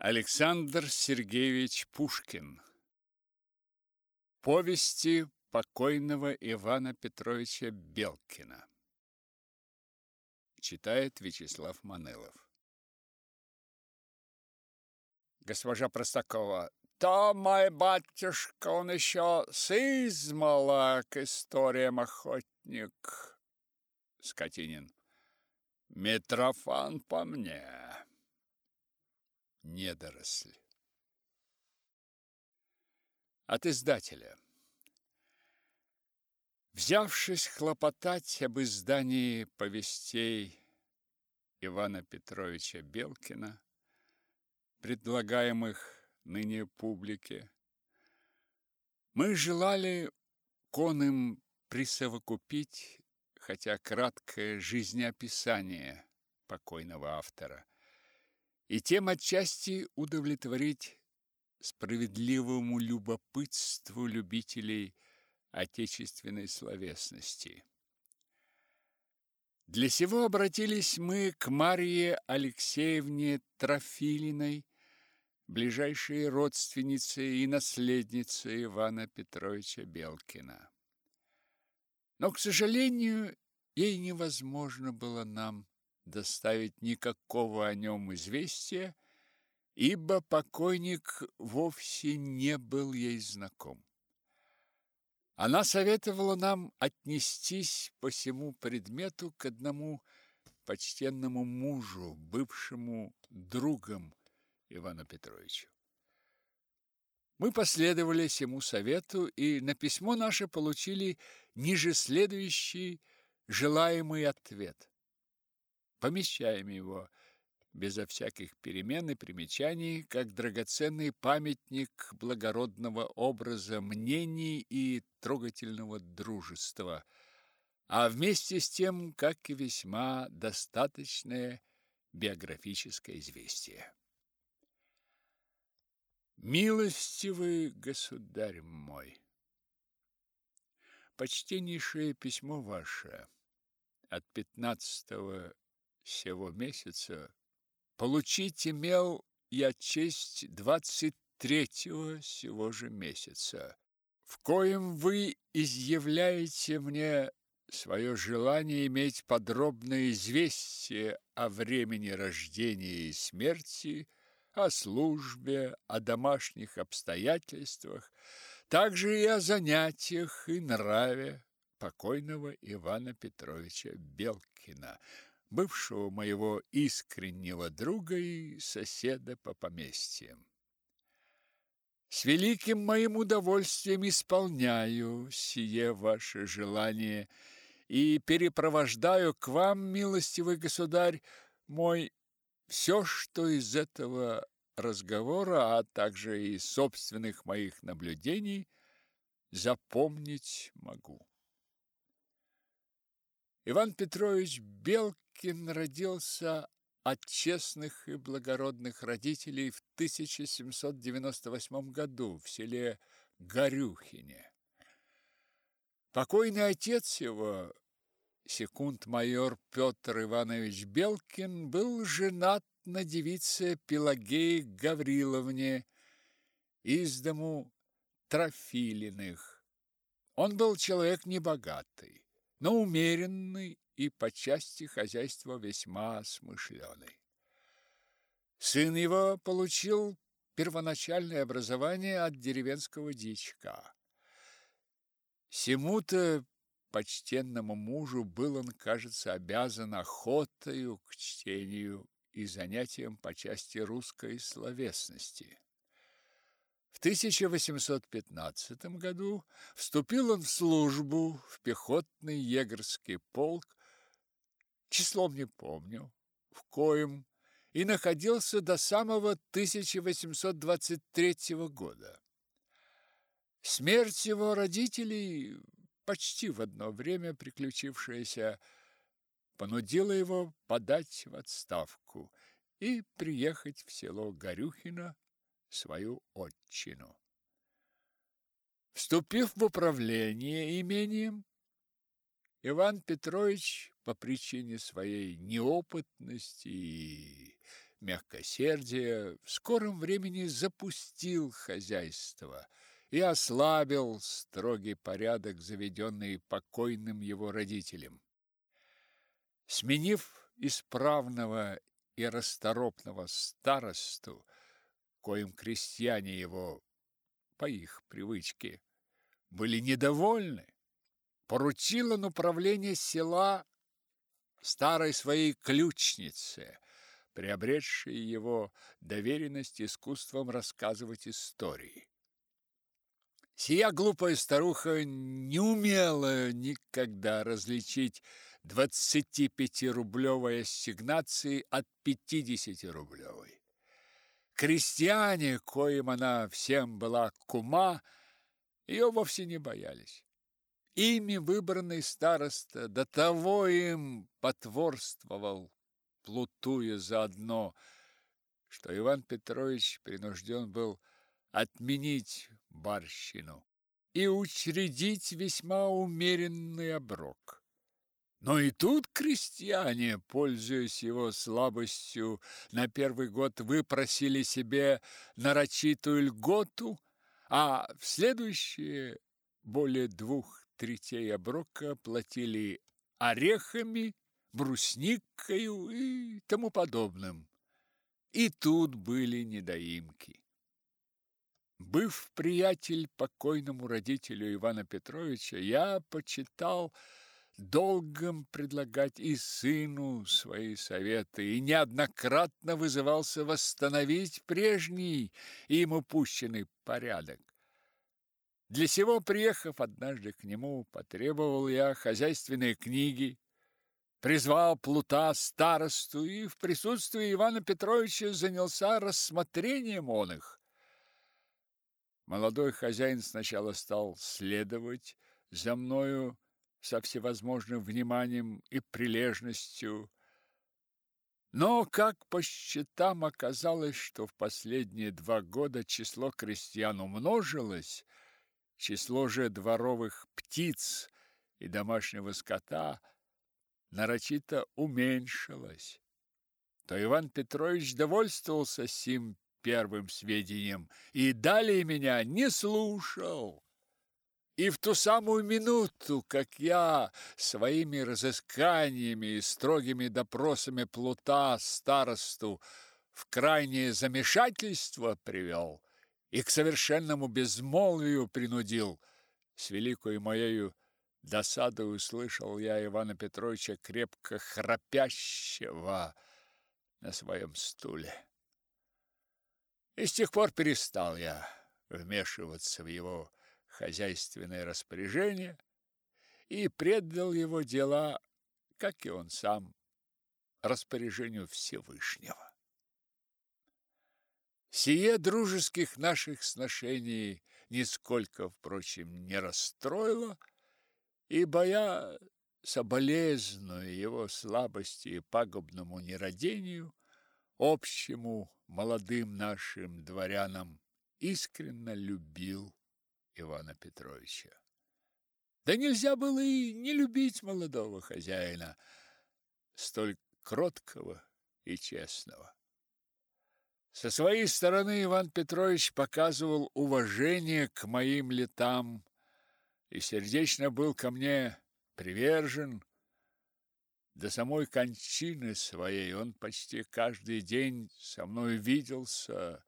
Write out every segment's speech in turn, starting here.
Александр Сергеевич Пушкин. Повести покойного Ивана Петровича Белкина. Читает Вячеслав Манелов. Госпожа Простакова. То мой батюшка, он еще с измала к историям охотник. Скотинин. Митрофан по мне недоросль. От издателя. Взявшись хлопотать об издании повестей Ивана Петровича Белкина, предлагаемых ныне публике, мы желали коным присовокупить хотя краткое жизнеописание покойного автора – и тем отчасти удовлетворить справедливому любопытству любителей отечественной словесности. Для сего обратились мы к Марье Алексеевне Трофилиной, ближайшей родственнице и наследнице Ивана Петровича Белкина. Но, к сожалению, ей невозможно было нам доставить никакого о нем известия, ибо покойник вовсе не был ей знаком. Она советовала нам отнестись по всему предмету к одному почтенному мужу, бывшему другом Ивана Петровича. Мы последовали всему совету и на письмо наше получили ниже следующий желаемый ответ помещаем его безо всяких перемен и примечаний, как драгоценный памятник благородного образа мнений и трогательного дружества, а вместе с тем, как и весьма достаточное биографическое известие. Милостивый государь мой, почтеннейшее письмо ваше от 15 сего месяца получить имел я честь двадцать третьего сего же месяца, в коем вы изъявляете мне свое желание иметь подробное известие о времени рождения и смерти, о службе, о домашних обстоятельствах, также и о занятиях и нраве покойного Ивана Петровича Белкина, бывшего моего искреннего друга и соседа по поместьям. С великим моим удовольствием исполняю сие ваше желание и перепровождаю к вам, милостивый государь, мой все, что из этого разговора, а также и собственных моих наблюдений, запомнить могу. Иван Петрович Белкин родился от честных и благородных родителей в 1798 году в селе Горюхине. Покойный отец его, секунд-майор Петр Иванович Белкин, был женат на девице Пелагее Гавриловне из дому Трофилиных. Он был человек небогатый но умеренный и по части хозяйства весьма смышленый. Сын его получил первоначальное образование от деревенского дичка. Сему-то почтенному мужу был он, кажется, обязан охотою к чтению и занятиям по части русской словесности. В 1815 году вступил он в службу в пехотный егерский полк, числом не помню, в коем и находился до самого 1823 года. Смерть его родителей, почти в одно время приключившаяся, понудила его подать в отставку и приехать в село Горюхино свою отчину. Вступив в управление имением, Иван Петрович по причине своей неопытности и мягкосердия, в скором времени запустил хозяйство и ослабил строгий порядок, заведенный покойным его родителям. Сменив исправного и расторопного старосту, коим крестьяне его, по их привычке, были недовольны, поручил он управление села старой своей ключнице, приобретшей его доверенность искусством рассказывать истории. Сия глупая старуха не умела никогда различить 25-рублевой ассигнации от 50-рублевой. Крестьяне, коим она всем была кума, ее вовсе не боялись. Ими выбранный староста до того им потворствовал, плутуя заодно, что Иван Петрович принужден был отменить барщину и учредить весьма умеренный оброк. Но и тут крестьяне, пользуясь его слабостью, на первый год выпросили себе нарочитую льготу, а в следующие более двух третей оброка платили орехами, брусникою и тому подобным. И тут были недоимки. Быв приятель покойному родителю Ивана Петровича, я почитал долгом предлагать и сыну свои советы, и неоднократно вызывался восстановить прежний им упущенный порядок. Для сего, приехав однажды к нему, потребовал я хозяйственные книги, призвал Плута старосту и в присутствии Ивана Петровича занялся рассмотрением он их. Молодой хозяин сначала стал следовать за мною со всевозможным вниманием и прилежностью, но, как по счетам оказалось, что в последние два года число крестьян умножилось, Число же дворовых птиц и домашнего скота нарочито уменьшилось. То Иван Петрович довольствовался сим первым сведением и далее меня не слушал. И в ту самую минуту, как я своими разысканиями и строгими допросами плута старосту в крайнее замешательство привел, и к совершенному безмолвию принудил. С великой моею досадой услышал я Ивана Петровича крепко храпящего на своем стуле. И с тех пор перестал я вмешиваться в его хозяйственное распоряжение и предал его дела, как и он сам, распоряжению Всевышнего. Сие дружеских наших сношений нисколько, впрочем, не расстроило, ибо я соболезную его слабости и пагубному нерадению, общему молодым нашим дворянам, искренно любил Ивана Петровича. Да нельзя было и не любить молодого хозяина, столь кроткого и честного. Со своей стороны Иван Петрович показывал уважение к моим летам и сердечно был ко мне привержен. До самой кончины своей он почти каждый день со мной виделся,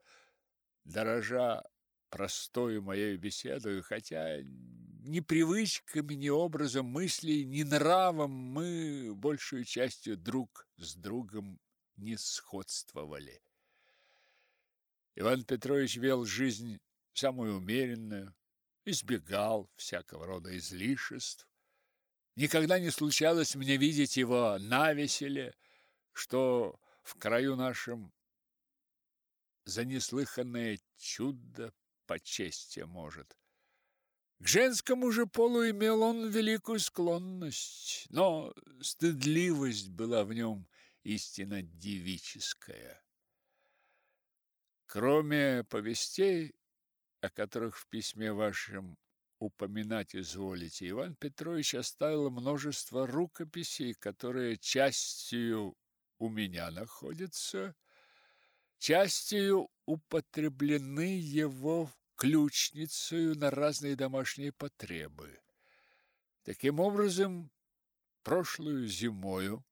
дорожа простою моей беседой, хотя ни привычками, ни образом мыслей, ни нравом мы большую частью друг с другом не сходствовали. Иван Петрович вел жизнь самую умеренную, избегал всякого рода излишеств. Никогда не случалось мне видеть его на веселе, что в краю нашем за неслыханное чудо по чести может. К женскому же полу имел он великую склонность, но стыдливость была в нем истинно девическая. Кроме повестей, о которых в письме вашем упоминать изволите, Иван Петрович оставил множество рукописей, которые частью у меня находятся, частью употреблены его ключницею на разные домашние потребы. Таким образом, прошлую зимою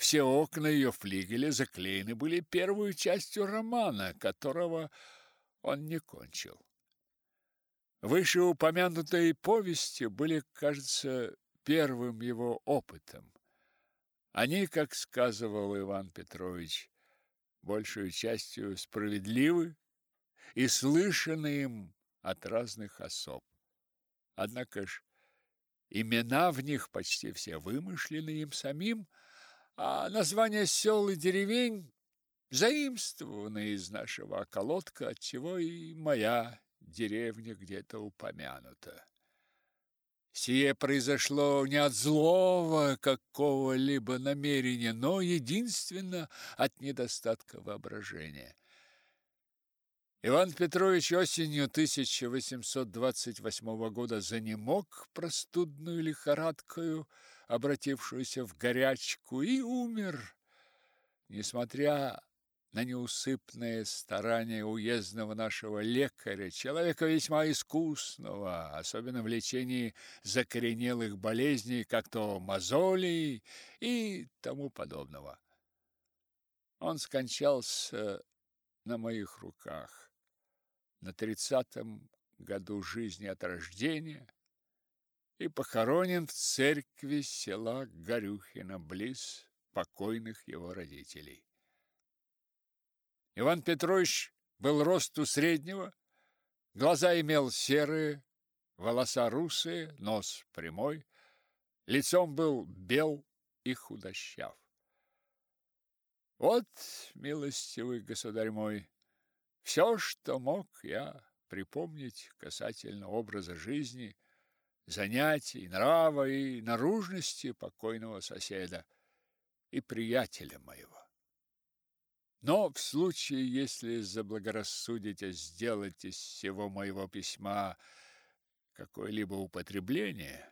все окна ее флигеля заклеены были первую частью романа, которого он не кончил. Вышеупомянутые повести были, кажется, первым его опытом. Они, как сказывал Иван Петрович, большую частью справедливы и слышаны им от разных особ. Однако ж имена в них почти все вымышлены им самим, а названия сел и деревень заимствованы из нашего околотка, отчего и моя деревня где-то упомянута. Сие произошло не от злого какого-либо намерения, но единственно от недостатка воображения. Иван Петрович осенью 1828 года занемог простудную лихорадкою, обратившуюся в горячку, и умер, несмотря на неусыпные старания уездного нашего лекаря, человека весьма искусного, особенно в лечении закоренелых болезней, как то мозолей и тому подобного. Он скончался на моих руках. На тридцатом году жизни от рождения и похоронен в церкви села Горюхино близ покойных его родителей. Иван Петрович был росту среднего, глаза имел серые, волоса русые, нос прямой, лицом был бел и худощав. Вот, милостивый государь мой, все, что мог я припомнить касательно образа жизни, занятий, нрава и наружности покойного соседа и приятеля моего. Но в случае, если заблагорассудите сделать из всего моего письма какое-либо употребление,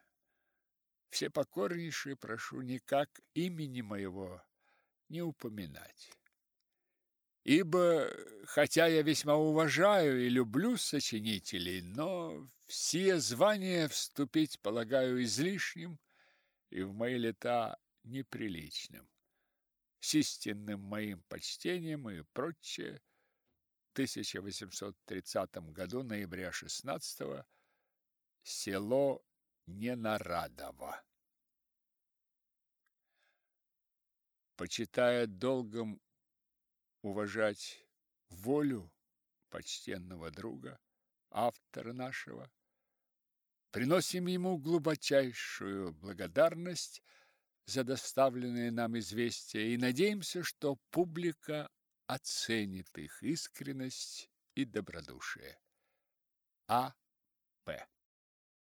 все покорнейшие прошу никак имени моего не упоминать. Ибо, хотя я весьма уважаю и люблю сочинителей, но все звания вступить полагаю излишним и в мои лета неприличным с истинным моим почтением и прочее. В 1830 году, ноября 16 село Ненарадово. Почитая долгом уважать волю почтенного друга, автора нашего, приносим ему глубочайшую благодарность за доставленные нам известия и надеемся, что публика оценит их искренность и добродушие. А. П.